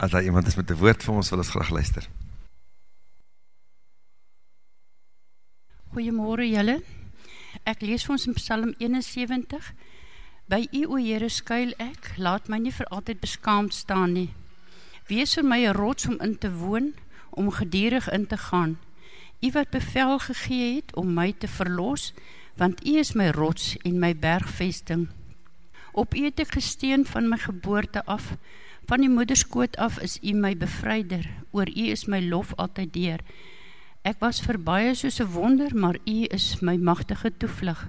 as daar iemand is met die woord vir ons, wil ons graag luister. Goeiemorgen julle. Ek lees vir ons in Psalm 71. By u o Heere skuil ek, laat my nie vir altyd beskaamd staan nie. Wees vir my een rots om in te woon, om gedierig in te gaan. U wat bevel gegee het om my te verlos, want u is my rots en my bergvesting. Op u het ek gesteen van my geboorte af, van die moederskoot af is u my bevryder, oor u is my lof altyd deur. Ek was verbaie soos een wonder, maar u is my machtige toevlug.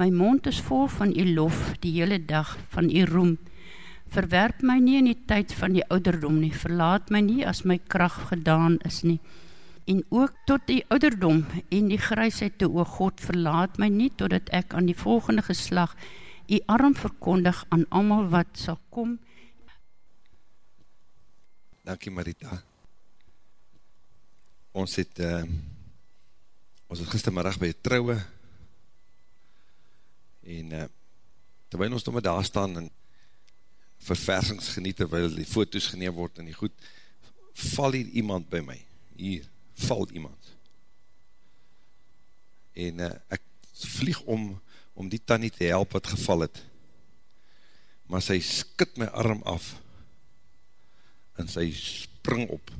My mond is vol van u lof, die hele dag van u roem. Verwerp my nie in die tyd van die ouderdom nie, verlaat my nie as my kracht gedaan is nie. En ook tot die ouderdom en die grysheid toe, o God, verlaat my nie, totdat ek aan die volgende geslag u arm verkondig aan amal wat sal kom, Dankie Marita. Ons het uh, ons het gistermiddag by trouwe en uh, terwijl ons nog daar staan en verversings geniet terwijl die foto's geneem word en die goed, val hier iemand by my. Hier, val iemand. En uh, ek vlieg om om die tannie te help wat geval het. Maar sy skit my arm af en sy spring op.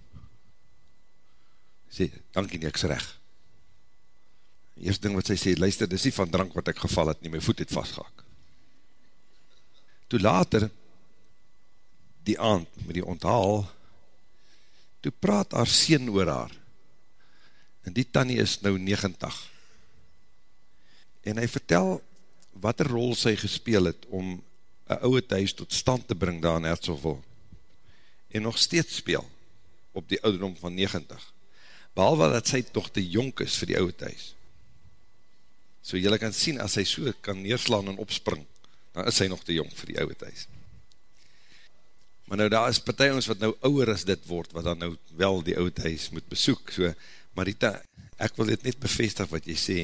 Sê, dankie nie, ek is recht. Eerste ding wat sy sê, luister, dis nie van drank wat ek geval het nie, my voet het vastgehaak. Toe later, die aand, met die onthaal, toe praat haar sien oor haar, en die tannie is nou 90, en hy vertel, wat een rol sy gespeel het, om een ouwe thuis tot stand te bring daar in Hertzogville en nog steeds speel op die ouderdom van 90. Behalwe dat sy toch te jonk is vir die oude thuis. So jylle kan sien, as sy so kan neerslaan en opspring, dan is sy nog te jong vir die oude thuis. Maar nou daar is partij ons wat nou ouwer as dit word, wat dan nou wel die oude thuis moet besoek. So, Marita, ek wil dit net bevestig wat jy sê.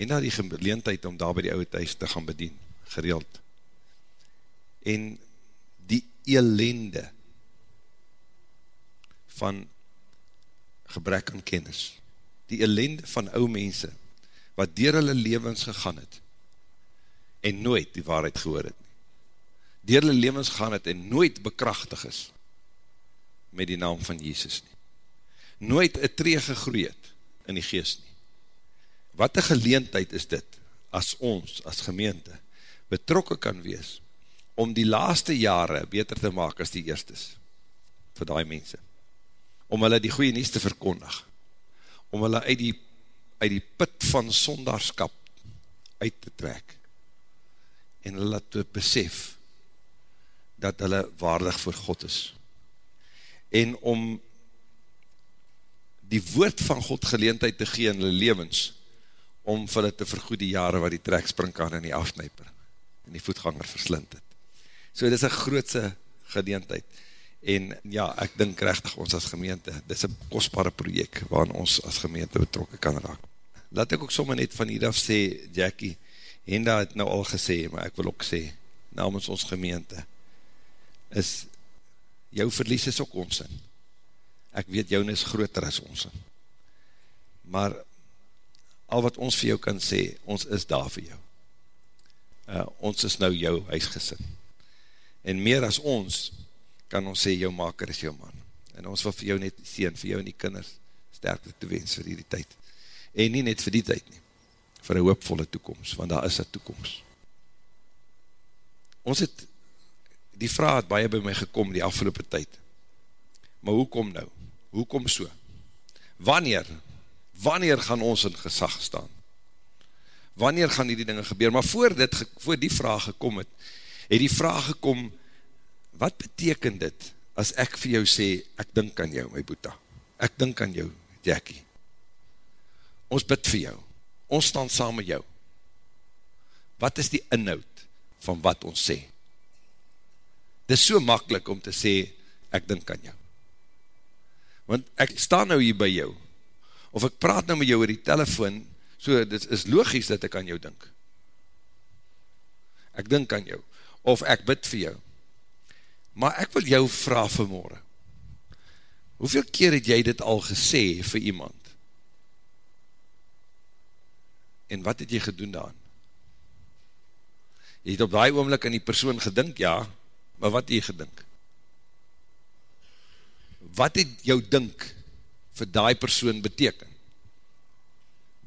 En na die geleentheid om daar by die oude thuis te gaan bedien, gereeld. En elende van gebrek aan kennis. Die elende van ou mense, wat dier hulle levens gegaan het, en nooit die waarheid gehoor het nie. Dier hulle levens gegaan het, en nooit bekrachtig is, met die naam van Jezus nie. Nooit een tree gegroeid het, in die geest nie. Wat een geleentheid is dit, as ons, as gemeente, betrokken kan wees, om die laaste jare beter te maak as die eerstes, vir die mense, om hulle die goeie nies te verkondig, om hulle uit die, uit die put van sondarskap uit te trek, en hulle te besef, dat hulle waardig voor God is, en om die woord van God geleentheid te gee in hulle levens, om vir hulle te vergoed die jare wat die trekspringkaan en die afsnijper en die voetganger verslind het. So dit is een grootse gedeentheid. En ja, ek dink rechtig ons as gemeente, dit is een kostbare project waarin ons as gemeente betrokken kan raak. Laat ek ook sommer net van hieraf sê, Jackie, Henda het nou al gesê, maar ek wil ook sê, namens ons gemeente, is, jou verlies is ook ons in. Ek weet, jou is groter as ons in. Maar, al wat ons vir jou kan sê, ons is daar vir jou. Uh, ons is nou jou huisgesin en meer as ons, kan ons sê, jou maker is jou man, en ons wil vir jou net sien, vir jou en die kinders, sterkte te wens vir die tyd, en nie net vir die tyd nie, vir een hoopvolle toekomst, want daar is een toekomst. Ons het, die vraag het baie by my gekom die afgelopen tyd, maar hoe kom nou? Hoe kom so? Wanneer? Wanneer gaan ons in gesag staan? Wanneer gaan die dinge gebeur? Maar voor, dit, voor die vraag gekom het, het die vraag gekom, wat beteken dit, as ek vir jou sê, ek dink aan jou, my boeta, ek dink aan jou, Jackie, ons bid vir jou, ons staan saam met jou, wat is die inhoud van wat ons sê? Dit is so makkelijk om te sê, ek dink aan jou. Want ek sta nou hier by jou, of ek praat nou met jou oor die telefoon, so dit is logisch dat ek aan jou dink. Ek dink aan jou of ek bid vir jou. Maar ek wil jou vraag vanmorgen, hoeveel keer het jy dit al gesê vir iemand? En wat het jy gedoen daan? Jy het op die oomlik in die persoon gedink, ja, maar wat het jy gedink? Wat het jou dink vir die persoon beteken?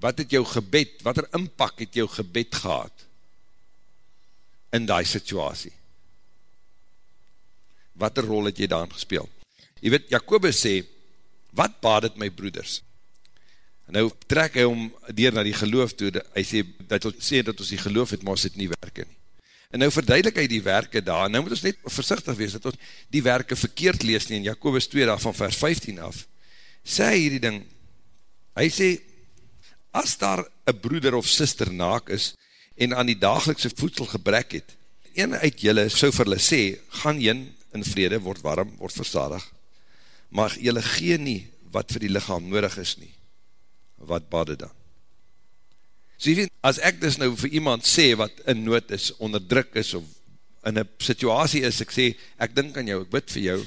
Wat het jou gebed, wat er inpak het jou gebed gehad in die situasie? Wat er rol het jy daan gespeel? Jy weet, Jacobus sê, wat baad het my broeders? En nou trek hy om dier na die geloof toe, hy sê, dat ons sê dat ons die geloof het, maar ons het nie werke nie. En nou verduidelik hy die werke daar, nou moet ons net versichtig wees, dat ons die werke verkeerd lees nie, in Jacobus 2 dag van vers 15 af, sê hy hierdie ding, hy sê, as daar een broeder of sister naak is, en aan die dagelikse voedsel gebrek het, een uit julle so vir hulle sê, gaan jyn in vrede, word warm, word versadig, maar julle gee nie wat vir die lichaam nodig is nie, wat bade dan? So jy weet, as ek dus nou vir iemand sê wat in nood is, onderdruk is, of in een situasie is, ek sê, ek dink aan jou, ek bid vir jou,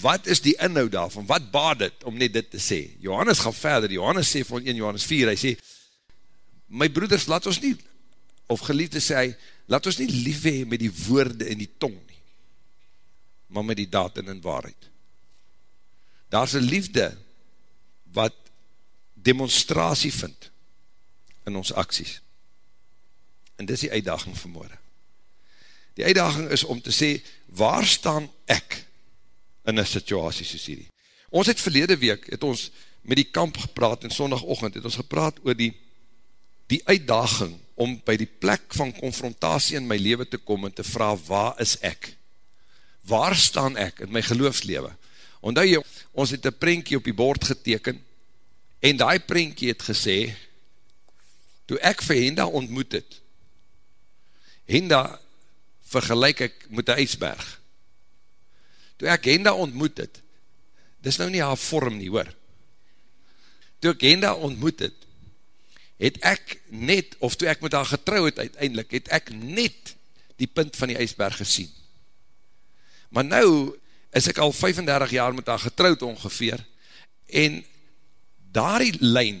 wat is die inhoud daarvan, wat baad het om net dit te sê? Johannes gaan verder, Johannes sê van 1 Johannes 4, hy sê, my broeders, laat ons nie, of geliefde sê hy, laat ons nie lief hee met die woorde en die tong nie, maar met die daad en in waarheid. Daar is een liefde, wat demonstratie vind, in ons acties. En dis die uitdaging vanmorgen. Die uitdaging is om te sê, waar staan ek in een situasie soos hierdie? Ons het verlede week, het ons met die kamp gepraat, en sondagochtend het ons gepraat oor die, die uitdaging om by die plek van confrontatie in my leven te kom en te vraag, waar is ek? Waar staan ek in my geloofslewe? Omdat jy, ons het een prentje op die bord geteken, en die prentje het gesê, toe ek vir Henda ontmoet het, Henda vergelijk ek met die ijsberg, toe ek Henda ontmoet het, dis nou nie haar vorm nie hoor, toe ek Henda ontmoet het, het ek net, of toe ek met haar getrouw het uiteindelik, het ek net die punt van die ijsberg gesien. Maar nou is ek al 35 jaar met haar getrouwd ongeveer, en daar die lijn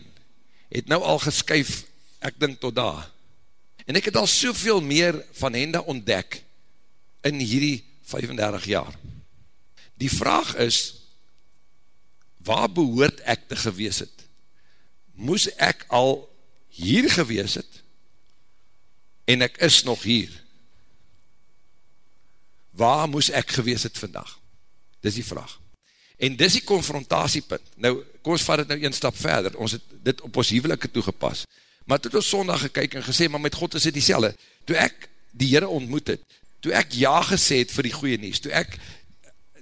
het nou al geskyf ek dink tot daar. En ek het al soveel meer van hende ontdek in hierdie 35 jaar. Die vraag is, waar behoort ek te gewees het? Moes ek al hier gewees het? En ek is nog hier. Waar moes ek gewees het vandag? Dis die vraag. En dis die confrontatiepunt. Nou, kom ons vat het nou een stap verder. Ons het dit op ons hevelike toegepas. Maar toe het ons sondag gekyk en gesê, maar met God is dit die selle. Toe ek die Heere ontmoet het, toe ek ja gesê het vir die goeie nies, toe ek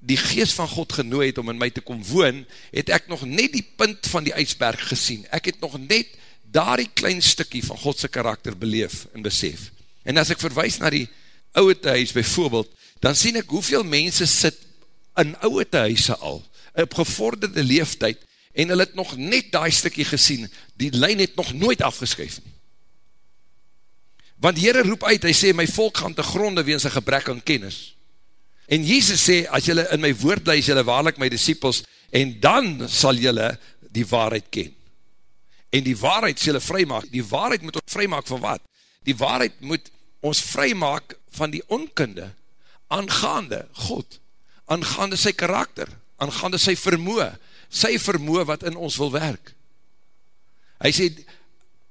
die geest van God genooi het om in my te kom woon, het ek nog net die punt van die ijsberg gesien. Ek het nog net daar die klein stukkie van Godse karakter beleef en besef. En as ek verwijs na die ouwe thuis bijvoorbeeld, dan sien ek hoeveel mense sit in ouwe thuise al, op gevorderde leeftijd, en hulle het nog net die stikkie gesien, die lijn het nog nooit afgeskyf nie. Want die Heere roep uit, hy sê, my volk gaan te gronde weens een gebrek aan kennis. En Jezus sê, as jylle in my woord bly, is jylle waarlik my disciples, en dan sal jylle die waarheid ken. En die waarheid sê jylle vrymaak. Die waarheid moet ons vrymaak van wat? Die waarheid moet ons vrymaak van die onkunde, aangaande God, aangaande sy karakter, aangaande sy vermoe, sy vermoe wat in ons wil werk. Hy sê,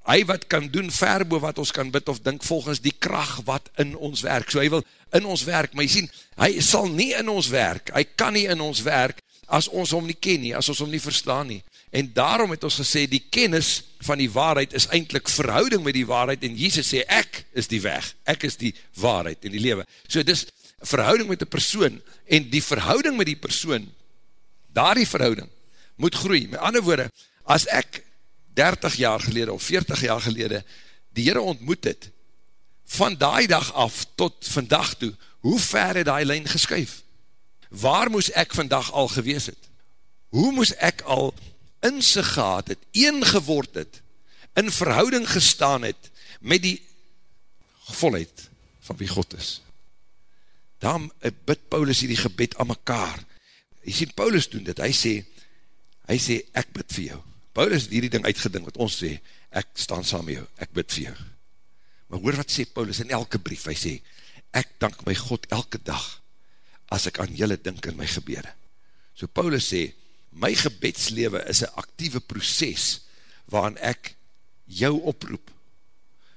hy wat kan doen verbo wat ons kan bid of dink volgens die kracht wat in ons werk. So hy wil in ons werk, maar hy sê, hy sal nie in ons werk, hy kan nie in ons werk as ons hom nie ken nie, as ons hom nie verstaan nie. En daarom het ons gesê, die kennis van die waarheid is eindelijk verhouding met die waarheid, en Jesus sê, ek is die weg, ek is die waarheid in die lewe. So dis verhouding met die persoon, en die verhouding met die persoon, daar die verhouding, moet groei. Met ander woorde, as ek 30 jaar gelede of 40 jaar gelede die Heere ontmoet het, van die dag af tot vandag toe, hoe ver het die lijn geskuif? Waar moes ek vandag al gewees het? Hoe moes ek al in sy gehad het, een geword het, in verhouding gestaan het, met die volheid van wie God is? Daarom eh, bid Paulus hierdie gebed aan mekaar. Jy sien, Paulus doen dit, hy sê, hy sê, ek bid vir jou. Paulus het hierdie ding uitgeding, wat ons sê, ek staan saam met jou, ek bid vir jou. Maar hoor wat sê Paulus in elke brief, hy sê, ek dank my God elke dag, as ek aan julle dink in my gebede. So Paulus sê, my gebedslewe is een actieve proces, waarin ek jou oproep,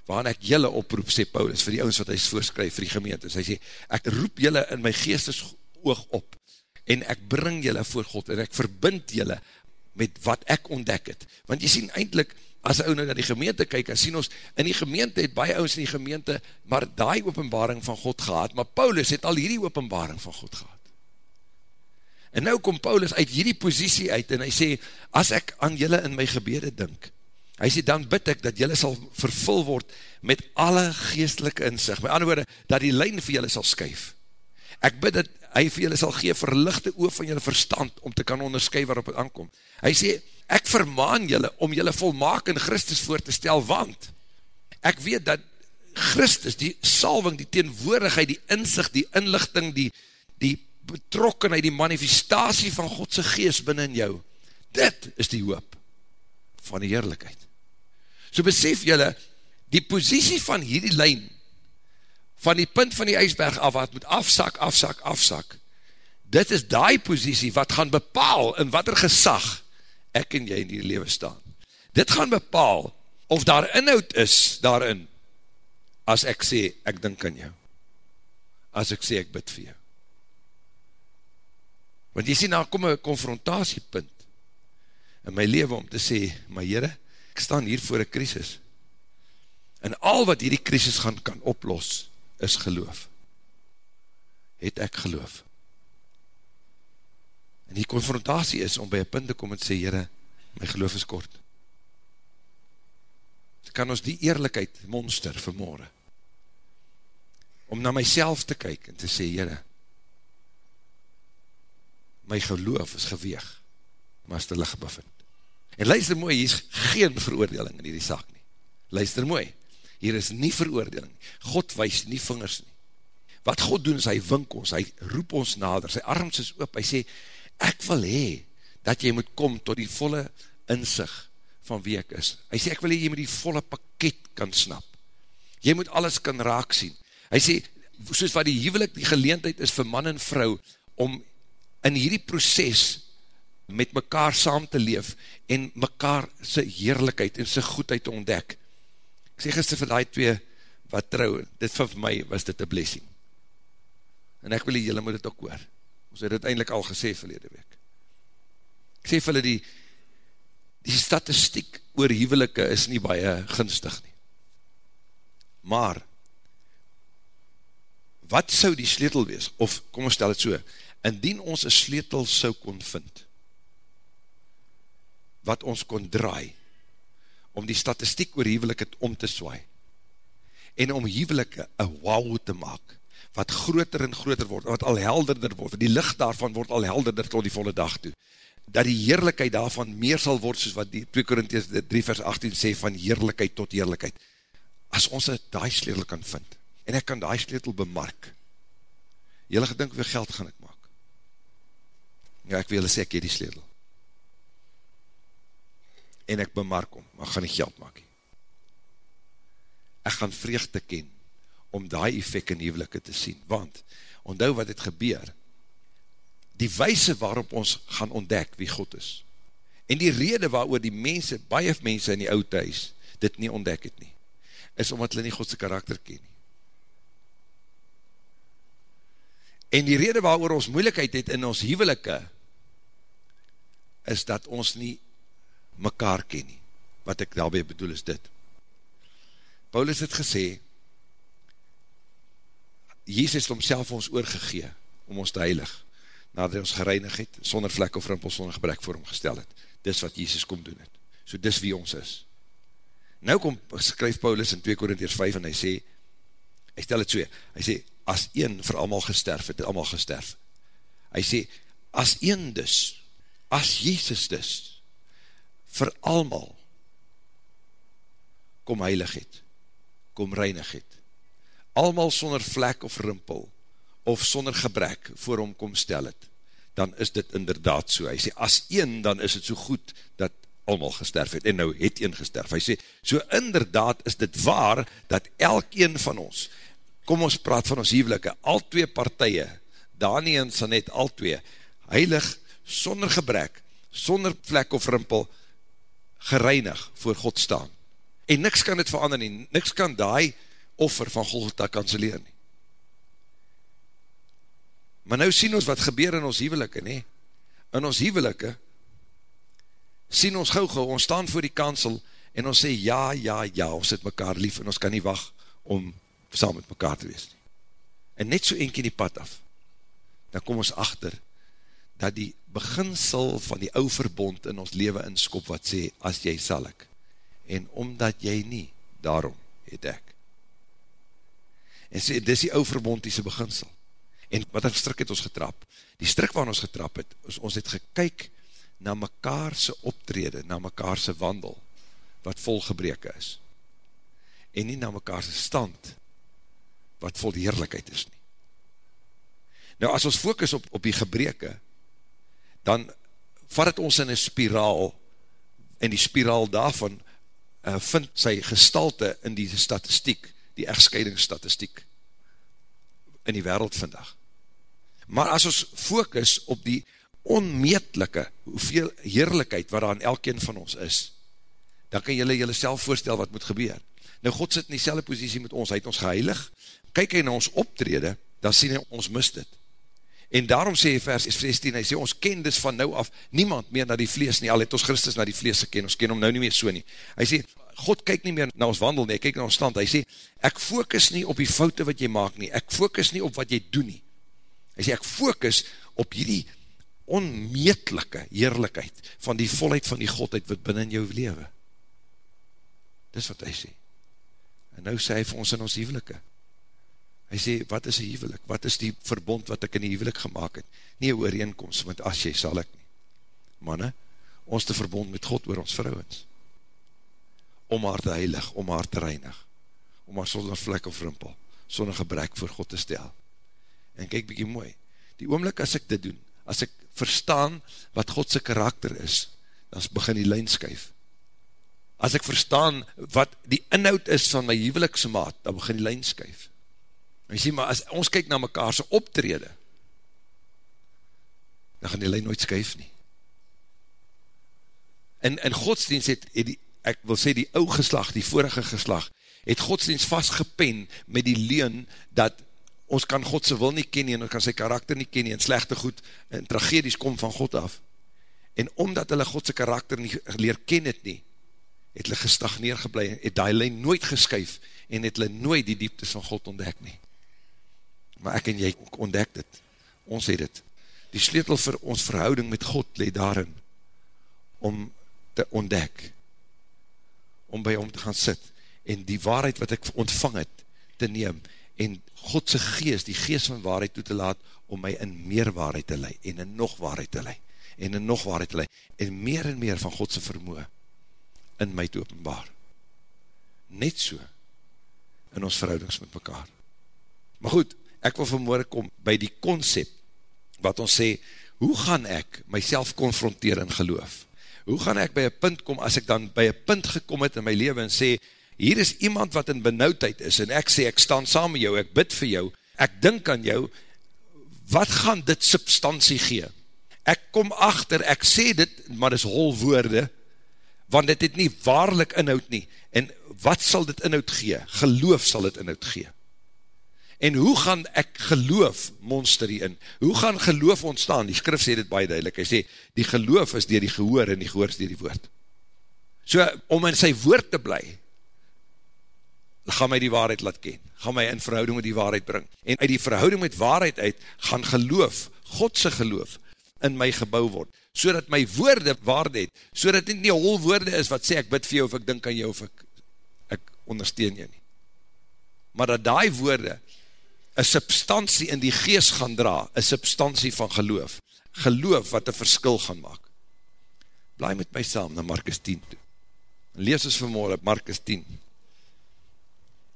waarin ek julle oproep, sê Paulus, vir die ouds wat hy voorskryf vir die gemeente, hy sê, ek roep julle in my geestes oog op, en ek bring julle voor God, en ek verbind julle met wat ek ontdek het, want jy sien eindelijk, as ou nou na die gemeente kyk, en sien ons, in die gemeente het baie ouds in die gemeente, maar die openbaring van God gehad, maar Paulus het al hierdie openbaring van God gehad. En nou kom Paulus uit hierdie positie uit, en hy sê, as ek aan julle in my gebede dink, Hy sê, dan bid ek dat jylle sal vervul word met alle geestelike inzicht. Met andere woorde, dat die lijn vir jylle sal skuif. Ek bid dat hy vir jylle sal gee verlichte oor van jylle verstand om te kan onderskuif waarop het aankom. Hy sê, ek vermaan jylle om jylle volmaak in Christus voor te stel, want ek weet dat Christus, die salving, die teenwoordigheid, die inzicht, die inlichting, die, die betrokkenheid, die manifestatie van Godse geest binnen jou, dit is die hoop van die heerlijkheid. So besef jylle, die positie van hierdie lijn, van die punt van die ijsberg af, wat moet afsak, afsak, afsak, dit is die positie wat gaan bepaal in wat er gesag ek en jy in die leven staan. Dit gaan bepaal of daar inhoud is daarin, as ek sê, ek dink aan jou. As ek sê, ek bid vir jou. Want jy sê, nou kom een confrontatiepunt in my leven om te sê, my Heere, ek staan hier voor een krisis. En al wat hierdie krisis gaan kan oplos, is geloof. Het ek geloof. En die confrontatie is om by een punt te kom en sê, Heere, my geloof is kort. Kan ons die eerlijkheid monster vermoorde, om na myself te kyk en te sê, Heere, my geloof is geweeg, maar is te licht bevind. En luister mooi, hier is geen veroordeling in die saak nie. Luister mooi, hier is nie veroordeling. God wees nie vingers nie. Wat God doen is, hy wink ons, hy roep ons nader, sy arms is oop, hy sê, ek wil hee, dat jy moet kom tot die volle inzicht van wie ek is. Hy sê, ek wil hee, jy moet die volle pakket kan snap. Jy moet alles kan raak sien. Hy sê, soos wat die huwelik die geleentheid is vir man en vrou, om in hierdie proces met mekaar saam te leef en mekaar sy heerlijkheid en sy goedheid te ontdek. Ek sê gister vir die twee wat trouw, dit vir my was dit een blessing. En ek wil die jylle moet dit ook hoor. Ons het dit eindelijk al gesê verlede week. Ek sê vir hulle die, die statistiek oor huwelike is nie baie gunstig nie. Maar, wat sou die sleutel wees? Of, kom ons stel het so, indien ons een sleutel sou kon vind, wat ons kon draai, om die statistiek oor huwelike om te swaai, en om huwelike een wow te maak, wat groter en groter word, wat al helderder word, die licht daarvan word al helderder tot die volle dag toe, dat die heerlijkheid daarvan meer sal word, soos wat die 2 Korinties 3 vers 18 sê, van heerlijkheid tot heerlijkheid, as ons daai sleutel kan vind, en ek kan daai sleutel bemark, jylle gedink, hoeveel geld gaan ek maak? Ja, ek wil jylle sê, ek hier die sleutel en ek bemark om, maar gaan nie geld maak nie. Ek gaan vreugde ken, om die effect in hevelike te sien, want, onthou wat het gebeur, die wijse waarop ons gaan ontdek wie God is, en die rede waarover die mense, baie mense in die oud thuis, dit nie ontdek het nie, is omdat hulle nie Godse karakter ken nie. En die rede waarover ons moeilikheid het in ons hevelike, is dat ons nie mekaar ken nie. Wat ek daarby bedoel is dit. Paulus het gesê, Jezus het homself ons oorgegee, om ons te heilig, nadat hy ons gereinig het, sonder vlek of rimpel, sonder gebrek voor hom gestel het. Dis wat Jezus kom doen het. So dis wie ons is. Nou kom, skryf Paulus in 2 Korintiërs 5, en hy sê, hy stel het so, hy sê, as een vir allemaal gesterf het allemaal gesterf. Hy sê, as een dus, as Jezus dus, vir almal kom heilig het, kom reinig het, almal sonder vlek of rimpel, of sonder gebrek voor hom kom stel het, dan is dit inderdaad so. Hy sê, as een, dan is het so goed dat allemaal gesterf het, en nou het een gesterf. Hy sê, so inderdaad is dit waar, dat elkeen van ons, kom ons praat van ons hevelike, al twee partije, Dani en Sanet, al twee, heilig, sonder gebrek, sonder vlek of rimpel, gereinig voor God staan. En niks kan dit verander nie, niks kan die offer van Golgotha kanseleer nie. Maar nou sien ons wat gebeur in ons hevelike, nie? In ons hevelike, sien ons gauw gauw, ons staan voor die kansel, en ons sê, ja, ja, ja, ons het mekaar lief, en ons kan nie wacht om saam met mekaar te wees. En net so eentje die pad af, dan kom ons achter, dat die beginsel van die ou verbond in ons leven inskop, wat sê, as jy sal ek, en omdat jy nie, daarom het ek. En sê, dis die ou verbondiese beginsel. En wat een strik het ons getrap? Die strik waar ons getrap het, is ons het gekyk na mekaarse optrede, na mekaarse wandel, wat vol gebreke is. En nie na mekaarse stand, wat vol heerlijkheid is nie. Nou as ons focus op, op die gebreke, dan vat het ons in een spiraal, en die spiraal daarvan uh, vind sy gestalte in die statistiek, die echtscheidingsstatistiek, in die wereld vandag. Maar as ons focus op die onmeetlike, hoeveel heerlijkheid wat daar in elkeen van ons is, dan kan jylle jylle self voorstel wat moet gebeur. Nou God sit in die selwe posiesie met ons, hy het ons geheilig, kyk hy na ons optrede, dan sien hy ons mis dit. En daarom sê hy vers 16, hy sê ons ken dus van nou af niemand meer na die vlees nie, al het ons Christus na die vlees geken, ons ken hom nou nie meer so nie. Hy sê, God kyk nie meer na ons wandel nie, hy kyk na ons stand, hy sê, ek focus nie op die foute wat jy maak nie, ek focus nie op wat jy doen nie. Hy sê, ek focus op hierdie onmeetlike heerlijkheid van die volheid van die Godheid wat binnen jou lewe. Dis wat hy sê. En nou sê hy vir ons in ons hevelike, Hy sê, wat is een hevelik? Wat is die verbond wat ek in die hevelik gemaakt het? Nie een ooreenkomst, want as jy sal ek nie. Manne, ons te verbond met God oor ons vrouwens. Om haar te heilig, om haar te reinig. Om haar sonder vlek of rimpel, sonder gebrek voor God te stel. En kyk bykie mooi, die oomlik as ek dit doen, as ek verstaan wat Godse karakter is, dan begin die lijn skuif. As ek verstaan wat die inhoud is van my hevelikse maat, dan begin die lijn skuif. En sê, maar as ons kyk na mekaarse optrede, dan gaan die lijn nooit skuif nie. En in godsdienst het, het die, ek wil sê die ou geslag, die vorige geslag, het godsdienst vastgepen met die leen, dat ons kan Godse wil nie ken nie, en ons kan sy karakter nie ken nie, en slechte goed, en tragedies kom van God af. En omdat hulle Godse karakter nie leer ken het nie, het hulle gestagneer geblei, het die lijn nooit geskuif, en het hulle nooit die dieptes van God ontdek nie maar ek en jy ontdek dit, ons het dit, die sleutel vir ons verhouding met God leed daarin, om te ontdek, om by hom te gaan sit, en die waarheid wat ek ontvang het, te neem, en Godse geest, die geest van waarheid toe te laat, om my in meer waarheid te leid, en in nog waarheid te leid, en in nog waarheid te leid, en meer en meer van Godse vermoe, in my te openbaar. Net so, in ons verhoudings met mekaar. Maar goed, ek wil vanmorgen kom by die concept, wat ons sê, hoe gaan ek myself confronteer in geloof? Hoe gaan ek by een punt kom, as ek dan by een punt gekom het in my leven en sê, hier is iemand wat in benauwdheid is, en ek sê, ek staan saam met jou, ek bid vir jou, ek dink aan jou, wat gaan dit substantie gee? Ek kom achter, ek sê dit, maar dit is hol woorde, want dit het nie waarlik inhoud nie, en wat sal dit inhoud gee? Geloof sal dit inhoud gee. En hoe gaan ek geloof monster hierin? Hoe gaan geloof ontstaan? Die skrif sê dit baie duidelik. Hy sê, die geloof is dier die gehoor en die gehoor is dier die woord. So, om in sy woord te bly, gaan my die waarheid laat ken. Gaan my in verhouding met die waarheid bring. En uit die verhouding met waarheid uit, gaan geloof, Godse geloof, in my gebouw word. So dat my woorde waarde het. So dat dit nie hol woorde is wat sê, ek bid vir jou, of ek dink aan jou, of ek, ek ondersteun jou nie. Maar dat die woorde, een substantie in die geest gaan dra, een substantie van geloof, geloof wat een verskil gaan maak. Bly met my saam na Markus 10 toe. Lees ons vanmorgen Markus 10.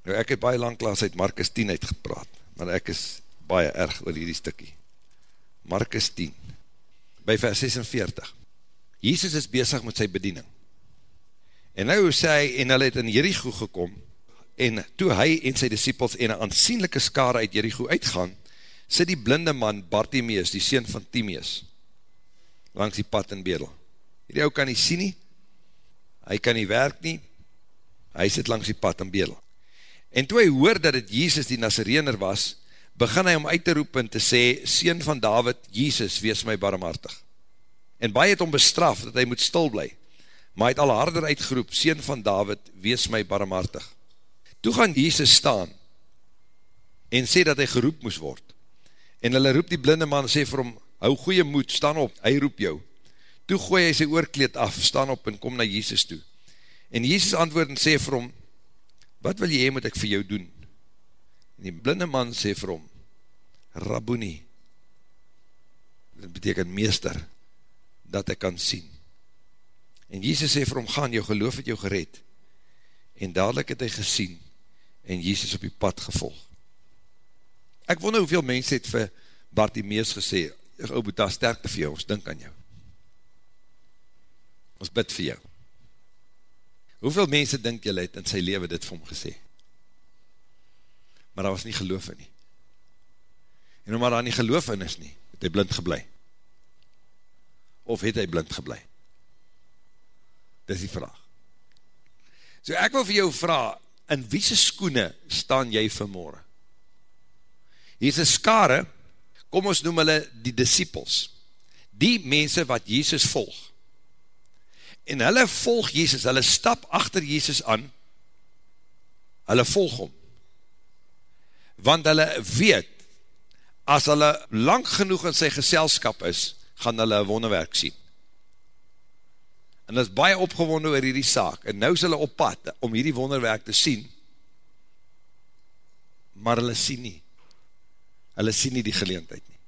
Nou ek het baie lang klaas uit Markus 10 uitgepraat, maar ek is baie erg oor hierdie stikkie. Markus 10, by vers 46. Jesus is bezig met sy bediening. En nou sê hy, en hy het in Jericho gekom, en toe hy en sy disciples en een aansienlijke skare uit Jericho uitgaan, sit die blinde man Bartimeus, die sien van Timeus, langs die pad in Bedel. Hierdie ou kan nie sien nie, hy kan nie werk nie, hy sit langs die pad in Bedel. En toe hy hoor dat het Jezus die Nazarener was, begin hy om uit te roep en te sê, Seen van David, Jezus, wees my barmhartig. En baie het om bestraf, dat hy moet stil bly, maar hy het al harder uitgeroep, Seen van David, wees my barmhartig. Toe gaan Jezus staan, en sê dat hy geroep moes word. En hulle roep die blinde man, sê vir hom, hou goeie moed, staan op, hy roep jou. Toe gooi hy sy oorkleed af, staan op en kom na Jezus toe. En Jezus antwoord en sê vir hom, wat wil jy moet ek vir jou doen? En die blinde man sê vir hom, Rabboni, dit beteken meester, dat ek kan sien. En Jesus sê vir hom, gaan, jou geloof het jou gered. En dadelijk het hy gesien, en Jesus op die pad gevolg. Ek wonder hoeveel mense het vir Bartimeus gesê, ou Boeta, sterkte vir jou, ons dink aan jou. Ons bid vir jou. Hoeveel mense dink jy het in sy leven dit vir hom gesê? Maar daar was nie geloof in nie. En omdat daar nie geloof in is nie, het hy blind geblei. Of het hy blind geblei? Dit is die vraag. So ek wil vir jou vraag, in wiese skoene staan jy vanmorgen? Hier is een skare, kom ons noem hulle die disciples, die mense wat Jezus volg. En hulle volg Jezus, hulle stap achter Jezus aan, hulle volg hom want hulle weet, as hulle lang genoeg in sy geselskap is, gaan hulle een wonderwerk sien. En is baie opgewonde oor hierdie saak, en nou is hulle op pad om hierdie wonderwerk te sien, maar hulle sien nie. Hulle sien nie die geleentheid nie.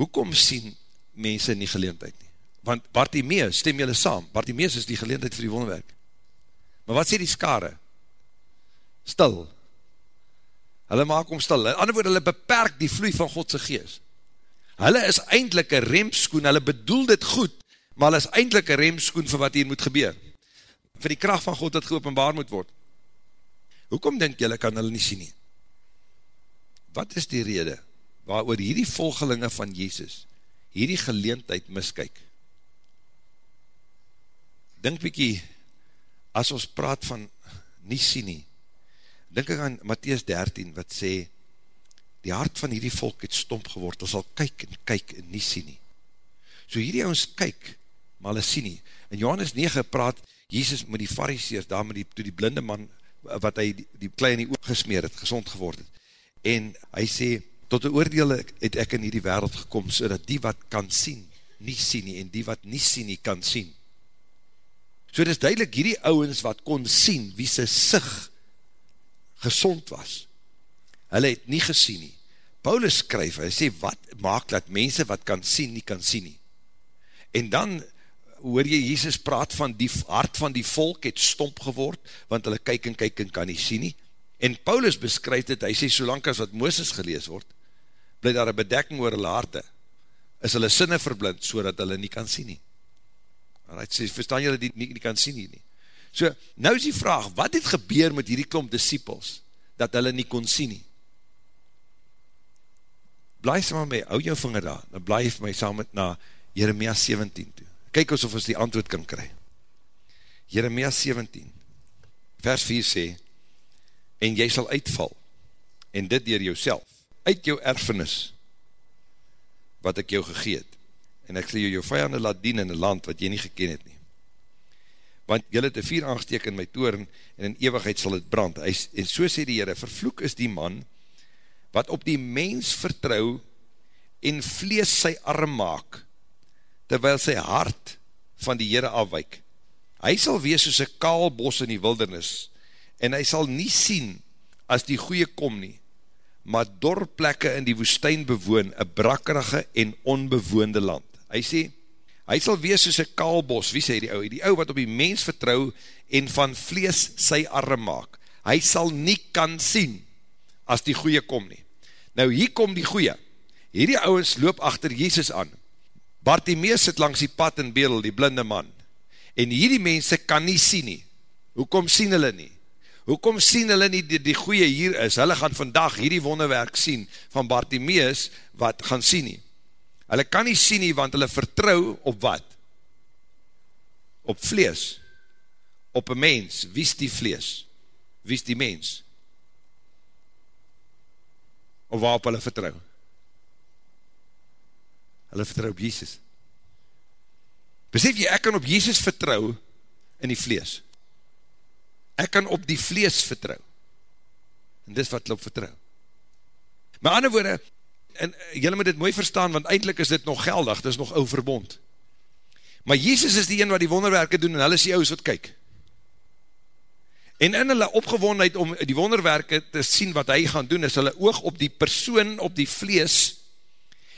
Hoekom sien mense nie geleentheid nie? Want Bartimeus, stem julle saam, Bartimeus is die geleentheid vir die wonderwerk. Maar wat sê die skare? Stil, Hulle maak om stil. In ander woord, hulle beperk die vloei van Godse geest. Hulle is eindelijk een remskoen, hulle bedoel dit goed, maar hulle is eindelijk een remskoen vir wat hier moet gebeur. Vir die kracht van God dat geopenbaar moet word. Hoekom denk julle kan hulle nie sien nie? Wat is die rede waar oor hierdie volgelinge van Jezus hierdie geleentheid miskyk? Denk bykie, as ons praat van nie sien nie, denk ek aan Matthies 13, wat sê, die hart van hierdie volk het stomp geword, ons sal kyk en kyk en nie sien nie. So hierdie ons kyk, maar hulle sien nie. In Johannes 9 praat Jesus met die fariseers, daar met die, toe die blinde man, wat hy die, die klei in die oog gesmeer het, gezond geword het. En hy sê, tot die oordeel het ek in hierdie wereld gekom, so dat die wat kan sien, nie sien nie, en die wat nie sien nie, kan sien. So het is duidelik, hierdie ouwens wat kon sien, wie sy sig gezond was. Hulle het nie gesien nie. Paulus skryf, hy sê, wat maak dat mense wat kan sien, nie kan sien nie. En dan hoor jy, Jesus praat van die hart van die volk het stomp geword, want hulle kyk en kyk en kan nie sien nie. En Paulus beskryf dit, hy sê, solank as wat Mooses gelees word, bly daar een bedekking oor hulle harte, is hulle sinne verblind, so dat hulle nie kan sien nie. Hy sê, verstaan julle die nie, nie kan sien nie nie. So, nou is die vraag, wat het gebeur met hierdie klomp disciples, dat hulle nie kon sien nie? Blijf saam met my, hou jou vinger daar, dan blijf my saam met na Jeremia 17 toe. Kyk ons of ons die antwoord kan kry. Jeremia 17, vers 4 sê, en jy sal uitval, en dit dier jou uit jou erfenis, wat ek jou gegeet, en ek sal jou jou vijande laat dien in een land wat jy nie geken het nie want jylle het een vier aangesteek in my toren, en in eeuwigheid sal het brand. En so sê die Heere, vervloek is die man, wat op die mens vertrouw, en vlees sy arm maak, terwyl sy hart van die Heere afwyk. Hy sal wees soos een kaal bos in die wildernis, en hy sal nie sien, as die goeie kom nie, maar dorplekke in die woestijn bewoon, een brakkerige en onbewoonde land. Hy sê, Hy sal wees soos een kaalbos, wie sê die ou, die ou wat op die mens vertrouw en van vlees sy arm maak. Hy sal nie kan sien as die goeie kom nie. Nou hier kom die goeie. Hierdie ouwens loop achter Jezus aan. Bartimeus sit langs die pad in Bedel, die blinde man. En hierdie mense kan nie sien nie. Hoekom sien hulle nie? Hoekom sien hulle nie die, die goeie hier is? Hulle gaan vandag hierdie wonderwerk sien van Bartimeus wat gaan sien nie. Hulle kan nie sien nie, want hulle vertrou op wat? Op vlees. Op een mens. Wie is die vlees? Wie is die mens? Of waarop hulle vertrou? Hulle vertrou op Jesus. Besef jy, ek kan op Jesus vertrou in die vlees. Ek kan op die vlees vertrou. En dis wat hulle op vertrou. Maar ander woorde, en jylle moet dit mooi verstaan, want eindelijk is dit nog geldig, dit is nog ou verbond. Maar Jesus is die een wat die wonderwerke doen, en hulle is die ouds wat kyk. En in hulle opgewondheid om die wonderwerke te sien wat hy gaan doen, is hulle oog op die persoon, op die vlees,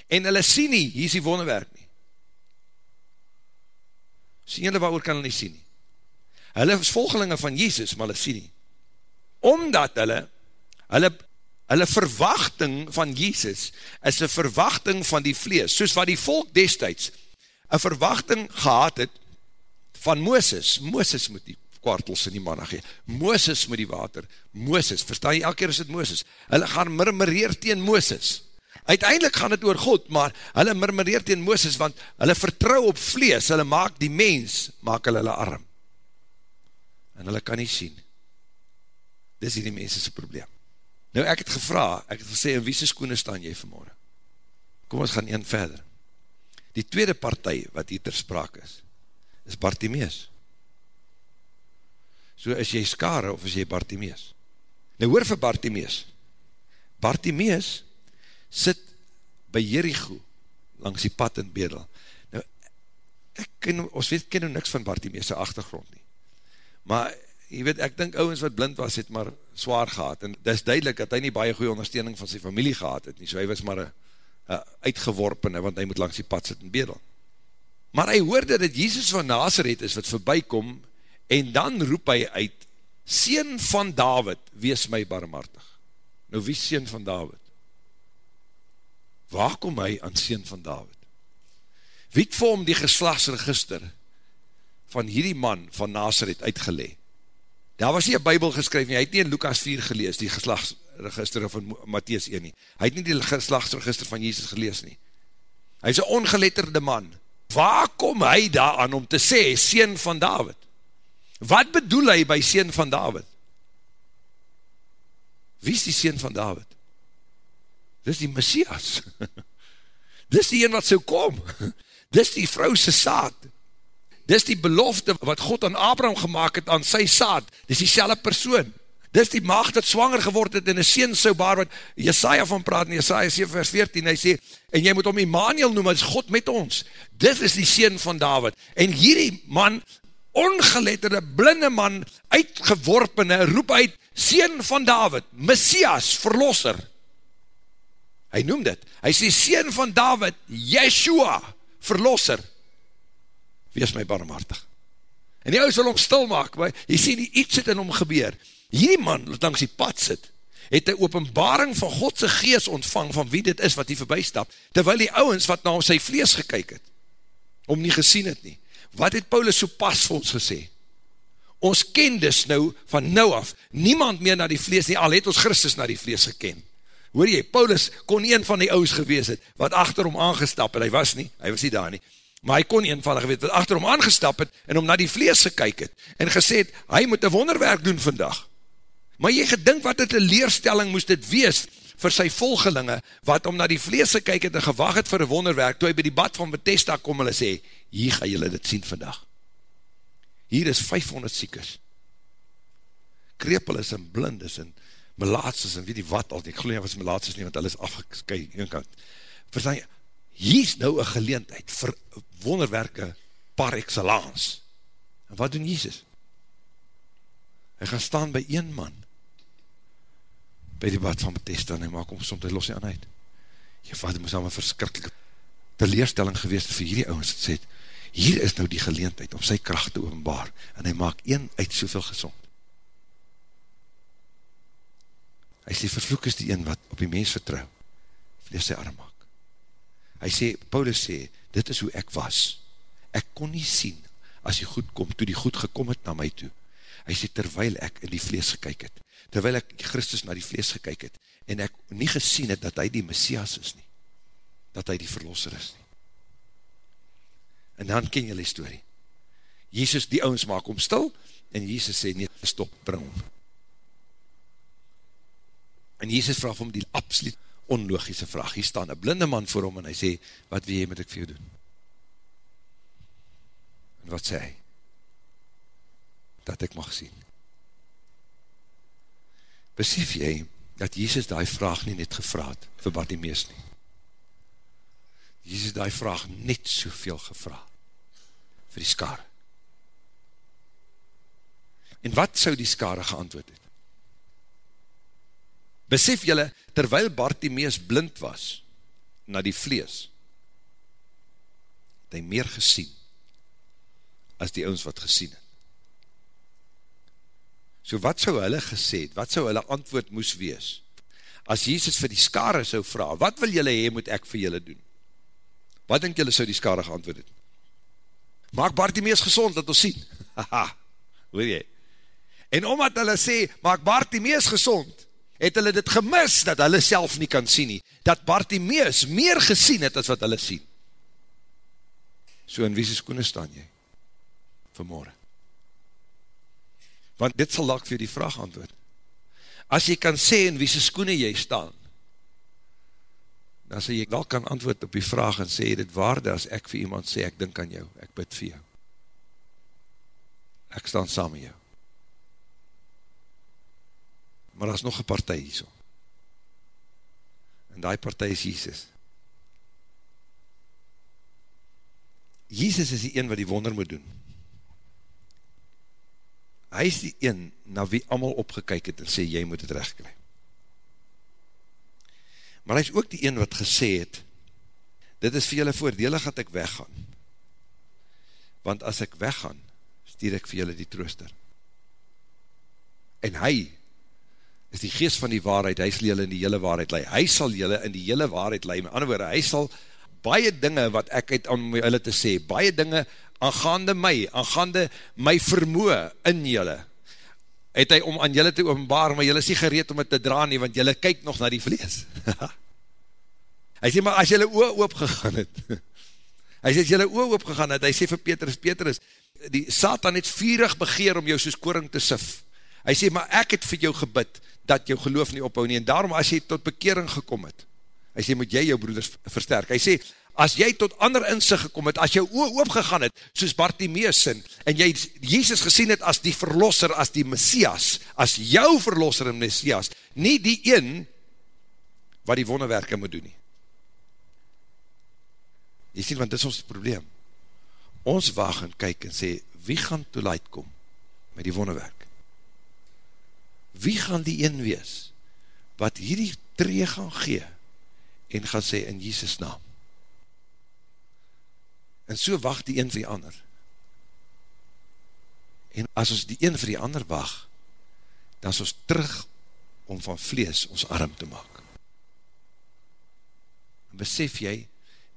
en hulle sien nie, hier is die wonderwerk nie. Sien julle wat kan hulle nie sien nie. Hulle is volgelinge van Jesus, maar hulle sien nie. Omdat hulle, hulle, hulle verwachting van Jesus, is een verwachting van die vlees, soos wat die volk destijds, een verwachting gehad het, van Mooses, Mooses moet die kwartels in die manna gee, Mooses moet die water, Mooses, verstaan jy, elke keer is het Mooses, hulle gaan murmureer teen Mooses, uiteindelik gaan het oor God, maar hulle murmureer teen Mooses, want hulle vertrou op vlees, hulle maak die mens, maak hulle hulle arm, en hulle kan nie sien. Dis hier die mensese probleem. Nou ek het gevra, ek het gesê, in wie se skoene staan jy vanmorgen? Kom ons gaan een verder. Die tweede partij wat hier ter sprake is, is Bartimeus. So is jy skare of is jy Bartimeus? Nou hoor vir Bartimeus. Bartimeus sit by Jericho langs die pad in Bedel. Nou, ek ken, ons weet, ken nou niks van Bartimeus' achtergrond nie. Maar, jy weet, ek dink ouwens wat blind was, het maar zwaar gehad, en dis duidelik dat hy nie baie goeie ondersteuning van sy familie gehad het nie, so hy was maar uitgeworpen, want hy moet langs die pad sit in bedel. Maar hy hoorde dat Jesus van Nazareth is wat voorbijkom, en dan roep hy uit, Seen van David, wees my barmhartig. Nou wie is Seen van David? Waar kom hy aan Seen van David? Wie het vir hom die geslagsregister van hierdie man van Nazareth uitgelee. Daar was nie een bybel geskryf nie, hy het nie in Lukas 4 gelees, die geslagsregister van Matthies 1 nie. Hy het nie die geslagsregister van Jesus gelees nie. Hy is een ongeletterde man. Waar kom hy daaraan om te sê, Seen van David? Wat bedoel hy by Seen van David? Wie is die Seen van David? Dis die Messias. Dis die een wat so kom. Dis die vrouwse saad. Dis die belofte wat God aan Abraham gemaakt het aan sy saad, dis die selwe persoon, dis die maagd dat zwanger geword het en een seen sou baar, wat Jesaja van praat in Jesaja 7 vers 14, hy sê, en jy moet om Immanuel noem, het is God met ons, dit is die seen van David, en hierdie man, ongeletterde, blinde man, uitgeworpene, roep uit, seen van David, Messias, verlosser, hy noem dit, hy sê, seen van David, Yeshua, verlosser, wees my barmhartig. En die ouders wil hom stil maak, maar jy sê nie iets het in hom gebeur. Hierdie man, wat langs die pad sit, het een openbaring van Godse gees ontvang, van wie dit is wat hy voorbij stap, terwyl die ouwens wat na sy vlees gekyk het, om nie gesien het nie. Wat het Paulus so pas vir ons gesê? Ons ken dus nou, van nou af, niemand meer na die vlees nie, al het ons Christus na die vlees geken. Hoor jy, Paulus kon nie een van die ouwens gewees het, wat achter hom aangestap, en hy was nie, hy was nie daar nie, maar hy kon eenvallig weet, wat achter hom aangestap het, en hom na die vlees gekyk het, en gesê het, hy moet een wonderwerk doen vandag. Maar jy gedink wat het een leerstelling moest dit wees, vir sy volgelinge, wat om na die vlees gekyk het, en gewag het vir een wonderwerk, toe hy by die bad van Bethesda kom, hulle sê, hier ga julle dit sien vandag. Hier is 500 siekers, krepel is en blind is, en melaatses, en weet die wat, al die geloof was melaatses nie, want hulle is afgekijk, een kant. Verstaan jy, hier is nou een geleentheid vir wonderwerke par excellence. En wat doen Jesus? Hy gaan staan by een man, by die bad van Bethesda, en hy maak om soms, hy los nie aan uit. Jy vader moes al een verskrikkelijke teleerstelling geweest vir hierdie ouwens, het sê, hier is nou die geleentheid om sy kracht te openbaar, en hy maak een uit soveel gezond. Hy sê, vervloek is die een wat op die mens vertrouw. vlees sy arm maak. Hy sê, Paulus sê, dit is hoe ek was. Ek kon nie sien, as die goed kom, toe die goed gekom het na my toe. Hy sê, terwyl ek in die vlees gekyk het, terwyl ek Christus na die vlees gekyk het, en ek nie gesien het, dat hy die Messias is nie, dat hy die verlosser is nie. En dan ken jy die story. Jezus, die ouwens maak om stil, en Jezus sê, nee, stop, bring om. En Jezus vraag om die absoluut onlogische vraag. Hier staan een blinde man voor hom en hy sê, wat wil jy met ek vir jou doen? En wat sê hy? Dat ek mag sien. Besef jy, dat Jezus die vraag nie net gevraad vir wat die mees nie. Jezus die vraag net soveel gevraad vir die skare. En wat sou die skare geantwoord het? Besef julle, terwyl Bartimeus blind was, na die vlees, het hy meer gesien, as die ons wat gesien het. So wat sou hulle gesê het, wat sou hulle antwoord moes wees, as Jesus vir die skare sou vraag, wat wil julle hee, moet ek vir julle doen? Wat denk julle sou die skare geantwoord het? Maak Bartimeus gezond, dat ons sien. Haha, hoor jy? En omdat hulle sê, maak Bartimeus gezond, het hulle dit gemis, dat hulle self nie kan sien nie, dat Bartimeus meer gesien het, as wat hulle sien. So in wie sy skoene staan jy? Vanmorgen. Want dit sal lak vir die vraag antwoord. As jy kan sê in wie sy skoene jy staan, dan sal jy wel kan antwoord op die vraag en sê dit waarde as ek vir iemand sê, ek dink aan jou, ek bid vir jou. Ek staan saam met jou maar daar is nog een partij hier so. En die partij is Jesus. Jesus is die een wat die wonder moet doen. Hy is die een na wie allemaal opgekyk het en sê, jy moet het recht kry. Maar hy is ook die een wat gesê het, dit is vir julle voordelig dat ek weggaan. Want as ek weggaan, stuur ek vir julle die trooster. En hy is die geest van die waarheid, hy sal julle in die hele waarheid lei, hy sal julle in die hele waarheid lei, met ander woorde, hy sal baie dinge wat ek het om julle te sê, baie dinge aangaande my, aangaande my vermoe in julle, het hy om aan julle te openbaar, maar julle is nie gereed om het te dra nie, want julle kyk nog na die vlees. hy sê, maar as julle oor oopgegaan het, hy sê, as julle oor oopgegaan het, hy sê vir Petrus, Petrus, die Satan het vierig begeer om jou soos koring te sif, hy sê, maar ek het vir jou gebid, dat jou geloof nie ophou nie, en daarom as jy tot bekering gekom het, hy sê, moet jy jou broeders versterk, hy sê, as jy tot ander inzicht gekom het, as jou oor oopgegaan het, soos Bartimeus sin, en jy Jezus gesien het as die verlosser, as die Messias, as jou verlosser en Messias, nie die een, wat die wonderwerke moet doen nie. Jy sê, want dit is ons probleem. Ons waag en kyk en sê, wie gaan toeluid kom met die wonderwerk? Wie gaan die een wees, wat hierdie tree gaan gee, en gaan sê in Jesus naam. En so wacht die een vir die ander. En as ons die een vir die ander wacht, dan is ons terug om van vlees ons arm te maak. En besef jy,